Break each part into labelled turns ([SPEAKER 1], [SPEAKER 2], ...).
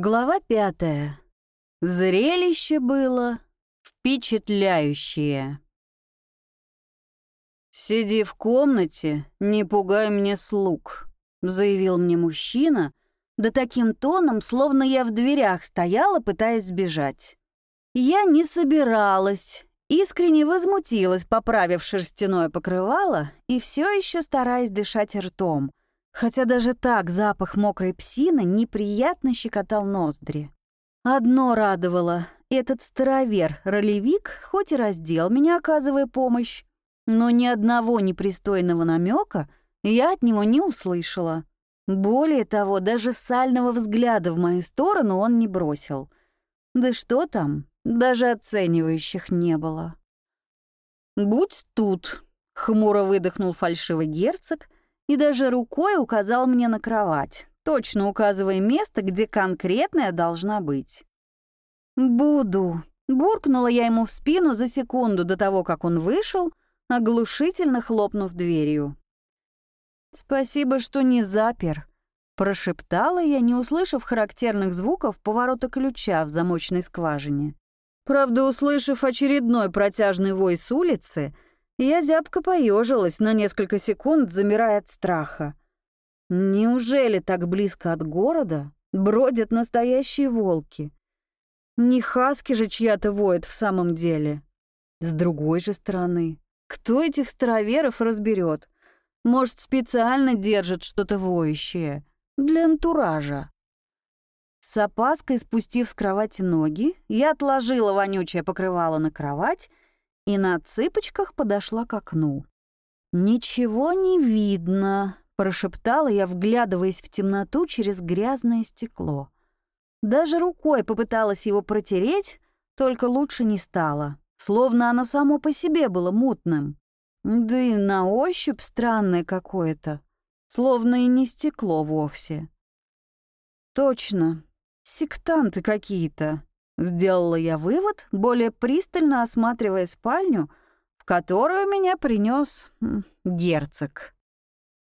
[SPEAKER 1] Глава пятая. Зрелище было впечатляющее. «Сиди в комнате, не пугай мне слуг», — заявил мне мужчина, да таким тоном, словно я в дверях стояла, пытаясь сбежать. Я не собиралась, искренне возмутилась, поправив шерстяное покрывало и все еще стараясь дышать ртом, хотя даже так запах мокрой псины неприятно щекотал ноздри. Одно радовало — этот старовер-ролевик хоть и раздел меня, оказывая помощь, но ни одного непристойного намека я от него не услышала. Более того, даже сального взгляда в мою сторону он не бросил. Да что там, даже оценивающих не было. «Будь тут», — хмуро выдохнул фальшивый герцог — и даже рукой указал мне на кровать, точно указывая место, где конкретно я должна быть. «Буду», — буркнула я ему в спину за секунду до того, как он вышел, оглушительно хлопнув дверью. «Спасибо, что не запер», — прошептала я, не услышав характерных звуков поворота ключа в замочной скважине. Правда, услышав очередной протяжный вой с улицы, — я зябко поежилась на несколько секунд, замирая от страха. Неужели так близко от города бродят настоящие волки? Не хаски же чья-то воет в самом деле. С другой же стороны, кто этих староверов разберет? Может, специально держат что-то воющее? Для антуража. С опаской спустив с кровати ноги, я отложила вонючее покрывало на кровать и на цыпочках подошла к окну. «Ничего не видно», — прошептала я, вглядываясь в темноту через грязное стекло. Даже рукой попыталась его протереть, только лучше не стало, словно оно само по себе было мутным. Да и на ощупь странное какое-то, словно и не стекло вовсе. Точно, сектанты какие-то. Сделала я вывод, более пристально осматривая спальню, в которую меня принес герцог.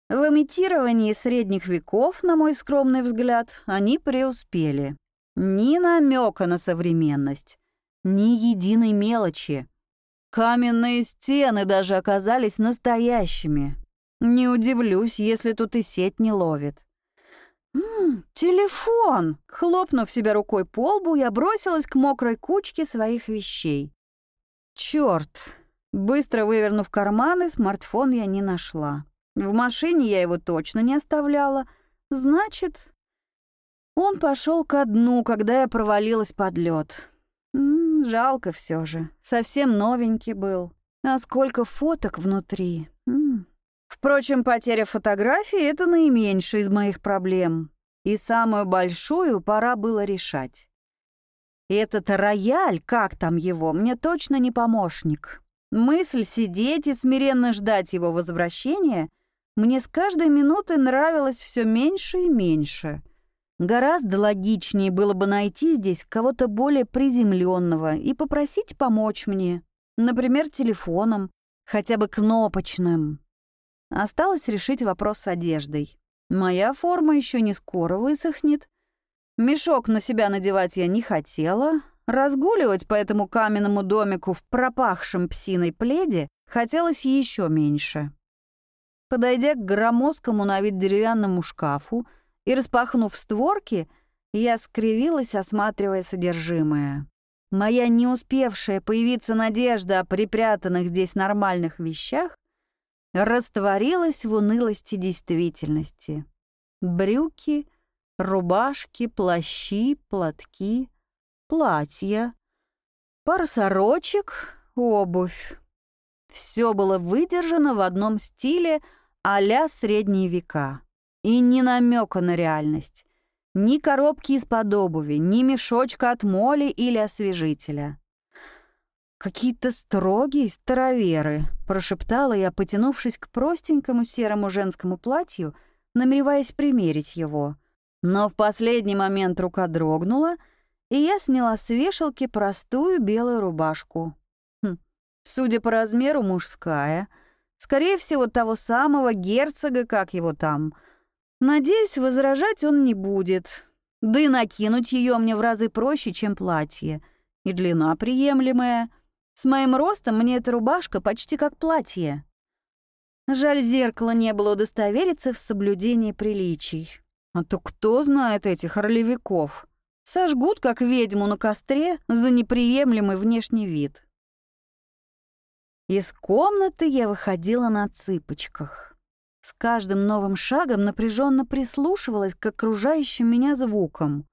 [SPEAKER 1] В имитировании средних веков, на мой скромный взгляд, они преуспели. Ни намека на современность, ни единой мелочи. Каменные стены даже оказались настоящими. Не удивлюсь, если тут и сеть не ловит. «М телефон Хлопнув себя рукой по лбу, я бросилась к мокрой кучке своих вещей. Черт! Быстро вывернув карманы, смартфон я не нашла. В машине я его точно не оставляла. Значит, он пошел ко дну, когда я провалилась под лед. Жалко все же. Совсем новенький был. А сколько фоток внутри. Впрочем, потеря фотографии — это наименьшая из моих проблем. И самую большую пора было решать. Этот рояль, как там его, мне точно не помощник. Мысль сидеть и смиренно ждать его возвращения мне с каждой минутой нравилась все меньше и меньше. Гораздо логичнее было бы найти здесь кого-то более приземленного и попросить помочь мне, например, телефоном, хотя бы кнопочным. Осталось решить вопрос с одеждой. Моя форма еще не скоро высохнет. Мешок на себя надевать я не хотела. Разгуливать по этому каменному домику в пропахшем псиной пледе хотелось еще меньше. Подойдя к громоздкому на вид деревянному шкафу и распахнув створки, я скривилась, осматривая содержимое. Моя не успевшая появиться надежда о припрятанных здесь нормальных вещах растворилась в унылости действительности. Брюки, рубашки, плащи, платки, платья, пара сорочек, обувь. Все было выдержано в одном стиле а-ля средние века. И ни намека на реальность. Ни коробки из-под обуви, ни мешочка от моли или освежителя. «Какие-то строгие староверы», — прошептала я, потянувшись к простенькому серому женскому платью, намереваясь примерить его. Но в последний момент рука дрогнула, и я сняла с вешалки простую белую рубашку. Хм, судя по размеру, мужская. Скорее всего, того самого герцога, как его там. Надеюсь, возражать он не будет. Да и накинуть ее мне в разы проще, чем платье. И длина приемлемая. С моим ростом мне эта рубашка почти как платье. Жаль, зеркало не было удостовериться в соблюдении приличий. А то кто знает этих орлевиков? Сожгут, как ведьму на костре, за неприемлемый внешний вид. Из комнаты я выходила на цыпочках. С каждым новым шагом напряженно прислушивалась к окружающим меня звукам.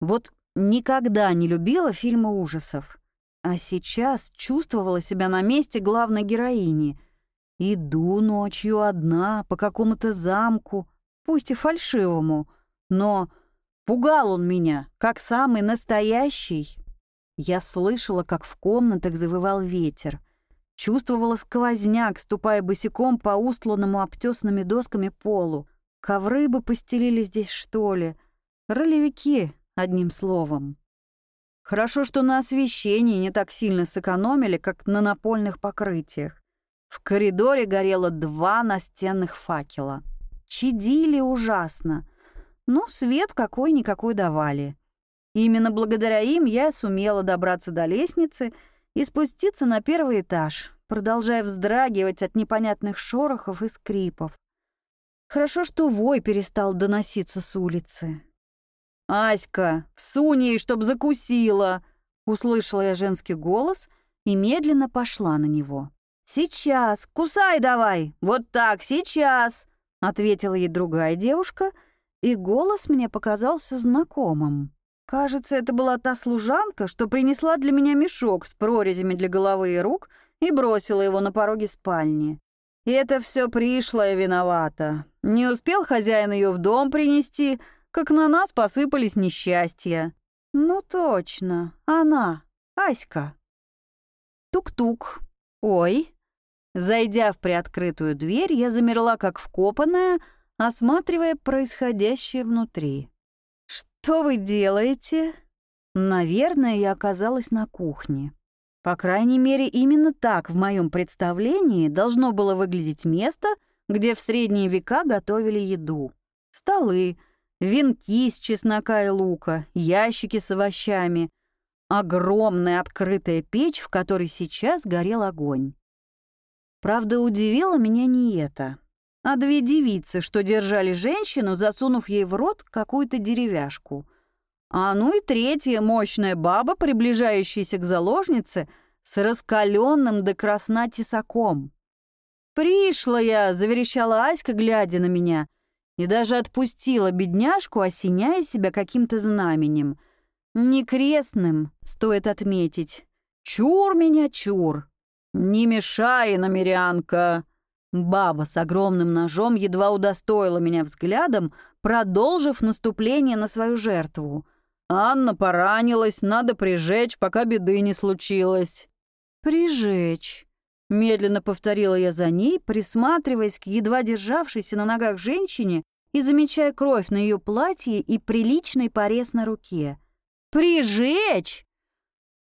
[SPEAKER 1] Вот никогда не любила фильмы ужасов, а сейчас чувствовала себя на месте главной героини. Иду ночью одна по какому-то замку, пусть и фальшивому, но Пугал он меня, как самый настоящий. Я слышала, как в комнатах завывал ветер. Чувствовала сквозняк, ступая босиком по устланному обтесанными досками полу. Ковры бы постелили здесь, что ли. Ролевики, одним словом. Хорошо, что на освещении не так сильно сэкономили, как на напольных покрытиях. В коридоре горело два настенных факела. Чадили ужасно. Ну, свет какой-никакой давали. именно благодаря им я сумела добраться до лестницы и спуститься на первый этаж, продолжая вздрагивать от непонятных шорохов и скрипов. Хорошо, что вой перестал доноситься с улицы. «Аська, всунь ей, чтоб закусила!» Услышала я женский голос и медленно пошла на него. «Сейчас! Кусай давай! Вот так, сейчас!» Ответила ей другая девушка — и голос мне показался знакомым. Кажется, это была та служанка, что принесла для меня мешок с прорезями для головы и рук и бросила его на пороге спальни. И это все пришлое виновата. Не успел хозяин ее в дом принести, как на нас посыпались несчастья. Ну точно, она, Аська. Тук-тук. Ой. Зайдя в приоткрытую дверь, я замерла как вкопанная, осматривая происходящее внутри. «Что вы делаете?» Наверное, я оказалась на кухне. По крайней мере, именно так в моем представлении должно было выглядеть место, где в средние века готовили еду. Столы, венки из чеснока и лука, ящики с овощами, огромная открытая печь, в которой сейчас горел огонь. Правда, удивило меня не это а две девицы, что держали женщину, засунув ей в рот какую-то деревяшку. А ну и третья мощная баба, приближающаяся к заложнице с раскаленным до красна тесаком. «Пришла я!» — заверещала Аська, глядя на меня, и даже отпустила бедняжку, осеняя себя каким-то знаменем. Не крестным, стоит отметить. «Чур меня, чур!» «Не мешай, намерянка!» Баба с огромным ножом едва удостоила меня взглядом, продолжив наступление на свою жертву. «Анна поранилась, надо прижечь, пока беды не случилось». «Прижечь», — медленно повторила я за ней, присматриваясь к едва державшейся на ногах женщине и замечая кровь на ее платье и приличный порез на руке. «Прижечь!»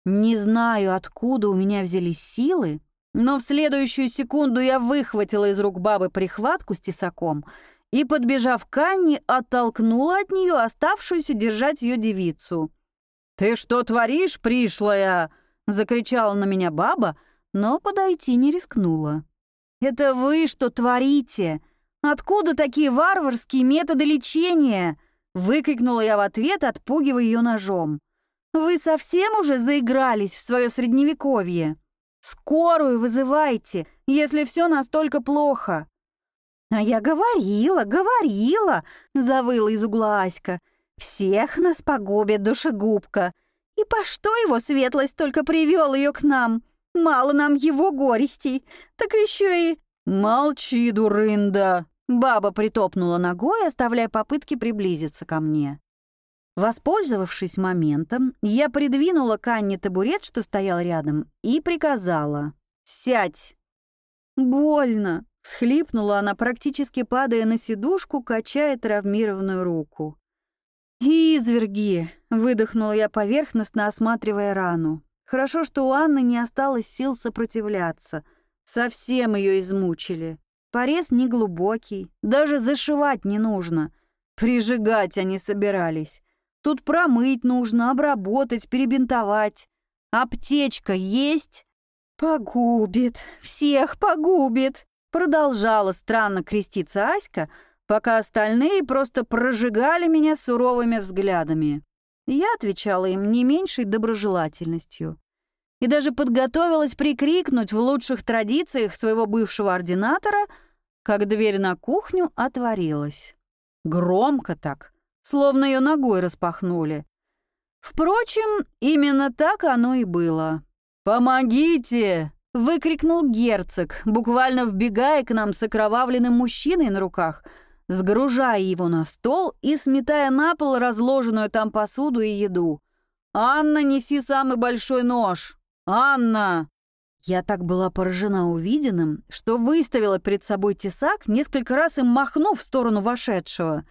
[SPEAKER 1] Не знаю, откуда у меня взялись силы, но в следующую секунду я выхватила из рук бабы прихватку с тесаком и, подбежав к Анне, оттолкнула от нее оставшуюся держать ее девицу. «Ты что творишь, пришлая?» — закричала на меня баба, но подойти не рискнула. «Это вы что творите? Откуда такие варварские методы лечения?» — выкрикнула я в ответ, отпугивая ее ножом. «Вы совсем уже заигрались в свое средневековье?» Скорую вызывайте, если все настолько плохо». «А я говорила, говорила», — завыла из угла Аська. «Всех нас погубит душегубка. И по что его светлость только привел ее к нам? Мало нам его горестей, так еще и...» «Молчи, дурында!» Баба притопнула ногой, оставляя попытки приблизиться ко мне. Воспользовавшись моментом, я придвинула к Анне табурет, что стоял рядом, и приказала «Сядь!». «Больно!» — схлипнула она, практически падая на сидушку, качая травмированную руку. «Изверги!» — выдохнула я поверхностно, осматривая рану. Хорошо, что у Анны не осталось сил сопротивляться. Совсем ее измучили. Порез неглубокий, даже зашивать не нужно. Прижигать они собирались. Тут промыть нужно, обработать, перебинтовать. Аптечка есть?» «Погубит, всех погубит», — продолжала странно креститься Аська, пока остальные просто прожигали меня суровыми взглядами. Я отвечала им не меньшей доброжелательностью. И даже подготовилась прикрикнуть в лучших традициях своего бывшего ординатора, как дверь на кухню отворилась. Громко так, словно ее ногой распахнули. Впрочем, именно так оно и было. «Помогите!» — выкрикнул герцог, буквально вбегая к нам с окровавленным мужчиной на руках, сгружая его на стол и сметая на пол разложенную там посуду и еду. «Анна, неси самый большой нож! Анна!» Я так была поражена увиденным, что выставила перед собой тесак, несколько раз им махнув в сторону вошедшего.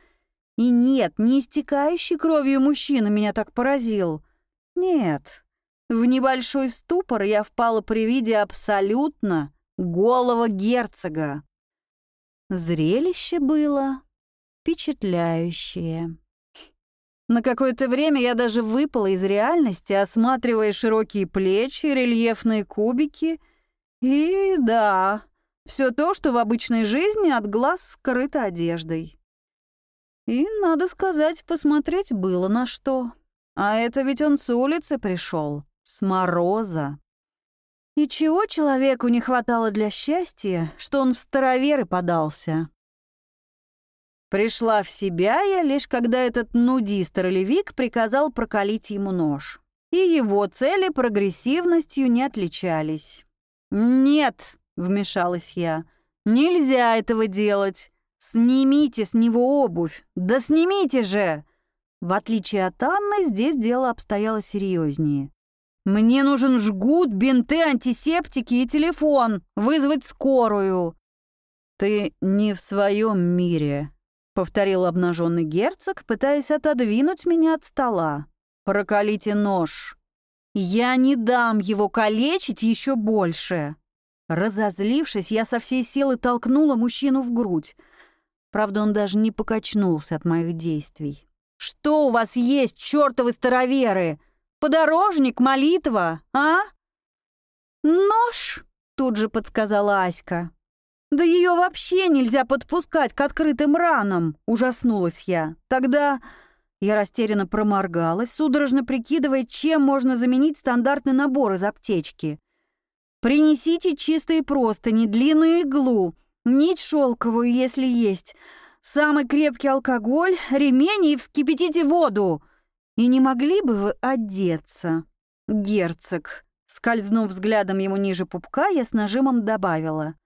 [SPEAKER 1] И нет, не истекающий кровью мужчина меня так поразил. Нет, в небольшой ступор я впала при виде абсолютно голого герцога. Зрелище было впечатляющее. На какое-то время я даже выпала из реальности, осматривая широкие плечи, рельефные кубики. И да, все то, что в обычной жизни от глаз скрыто одеждой. И, надо сказать, посмотреть было на что. А это ведь он с улицы пришел. С мороза. И чего человеку не хватало для счастья, что он в староверы подался? Пришла в себя я лишь когда этот нудист-ролевик приказал прокалить ему нож. И его цели прогрессивностью не отличались. «Нет», — вмешалась я, — «нельзя этого делать. Снимите с него обувь. Да снимите же!» В отличие от Анны, здесь дело обстояло серьезнее. «Мне нужен жгут, бинты, антисептики и телефон. Вызвать скорую». «Ты не в своем мире», — повторил обнаженный герцог, пытаясь отодвинуть меня от стола. «Прокалите нож». «Я не дам его калечить еще больше». Разозлившись, я со всей силы толкнула мужчину в грудь. Правда, он даже не покачнулся от моих действий. «Что у вас есть, чертовы староверы? Подорожник, молитва, а?» «Нож», — тут же подсказала Аська. «Да ее вообще нельзя подпускать к открытым ранам», — ужаснулась я. «Тогда...» Я растерянно проморгалась, судорожно прикидывая, чем можно заменить стандартный набор из аптечки. «Принесите чистые простыни, длинную иглу, нить шелковую, если есть, самый крепкий алкоголь, ремень и вскипятите воду. И не могли бы вы одеться, герцог?» Скользнув взглядом ему ниже пупка, я с нажимом добавила.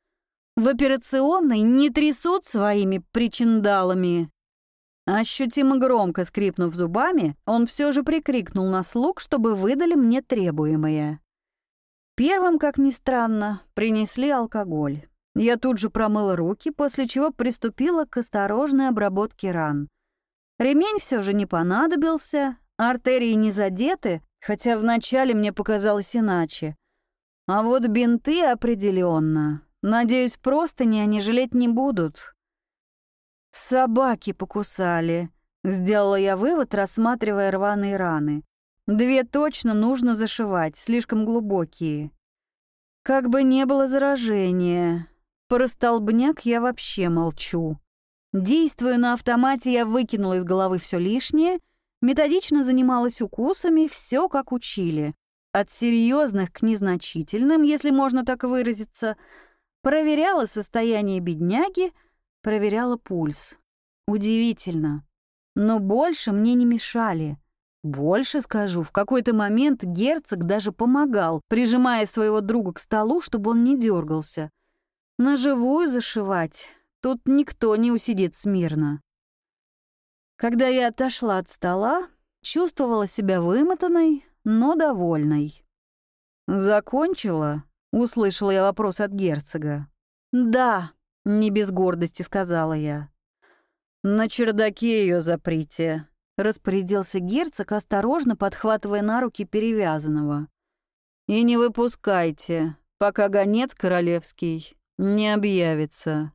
[SPEAKER 1] «В операционной не трясут своими причиндалами». Ощутимо громко скрипнув зубами, он все же прикрикнул на слуг, чтобы выдали мне требуемое. Первым, как ни странно, принесли алкоголь. Я тут же промыла руки, после чего приступила к осторожной обработке ран. Ремень все же не понадобился, Артерии не задеты, хотя вначале мне показалось иначе. А вот бинты определенно. Надеюсь, просто не они жалеть не будут. Собаки покусали. Сделала я вывод, рассматривая рваные раны. Две точно нужно зашивать, слишком глубокие. Как бы не было заражения. Про столбняк я вообще молчу. Действуя на автомате, я выкинула из головы все лишнее — Методично занималась укусами, все как учили. От серьезных к незначительным, если можно так выразиться. Проверяла состояние бедняги, проверяла пульс. Удивительно. Но больше мне не мешали. Больше скажу, в какой-то момент герцог даже помогал, прижимая своего друга к столу, чтобы он не дергался. На живую зашивать. Тут никто не усидит смирно. Когда я отошла от стола, чувствовала себя вымотанной, но довольной. «Закончила?» — услышала я вопрос от герцога. «Да», — не без гордости сказала я. «На чердаке ее заприте», — распорядился герцог, осторожно подхватывая на руки перевязанного. «И не выпускайте, пока гонец королевский не объявится».